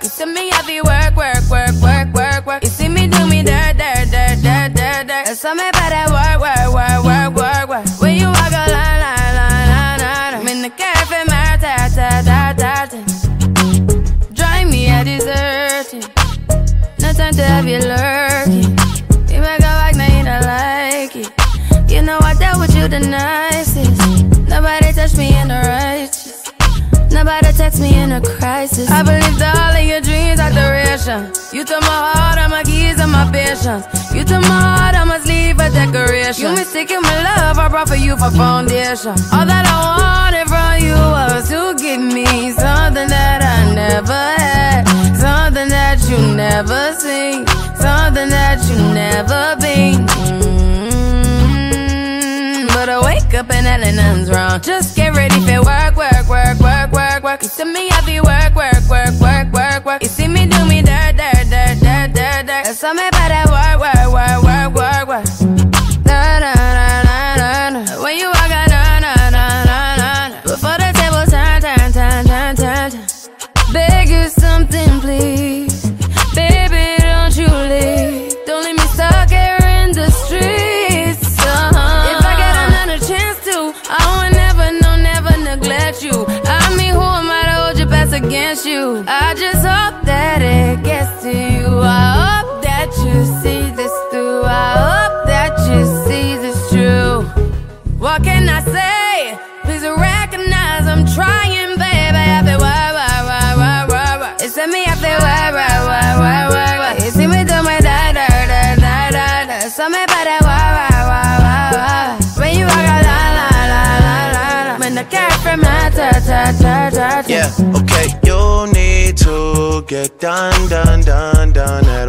to me, I be work, work, work, work, work, work. You see me do me dirt, dirt, dirt, dirt, dirt, dirt. There's something about that work, work, work, work, work, work. When you walk a line, line, line, line, line. I'm in the cafe, my ta, ta, ta, ta, ta. Drive me a deserting. No time to have you lurking. You make a like, now you don't like it. You know I dealt with you the nicest. Nobody touched me in the righteous. Nobody text me in a crisis. I believed all duration. You took my heart, all my keys, and my patience. You took my heart, I must leave a decoration. You mistaken my love, I brought for you for foundation. All that I wanted from you was to give me something that I never had, something that you never seen, something that you never been. Mm, But I wake up and nothing's wrong. Just get ready for work, work, work, work, work, work. You see me, I be work, something about that work, work, work, work, work, work. Na na na na na na. When you walk out, na na na na na na. Before the table turn, turn, turn, turn, turn, turn. Beg you something, please. Baby, don't you leave. Don't leave me stuck here in the streets. Uh-huh. If I get another chance to, I will never, no, never neglect you. I mean, who am I to hold your best against you? I just hope that it gets to you. I that you see this through. I hope that you see this true. What can I say? Please recognize I'm trying, baby. I feel. It's me, I feel me do my da, da, da, da, da, about that. When you walk la, la, la, la, la. When my ta. Yeah, okay. You need to get done, done, done, done. At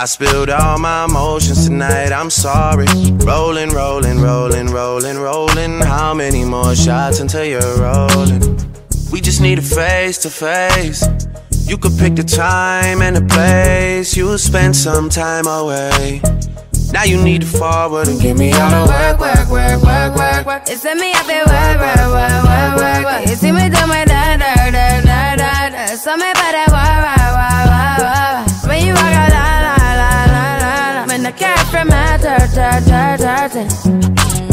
I spilled all my emotions tonight, I'm sorry. Rolling, rolling, rolling, rolling, rolling. How many more shots until you're rolling? We just need a face to face. You could pick the time and the place. You'll spend some time away. Now you need to forward and give me all the work, work, work, work, work, work. It's me, I feel work, work, work, work, work. You see me do my da, da, da, da, da, about that work, work, walk out, la, la,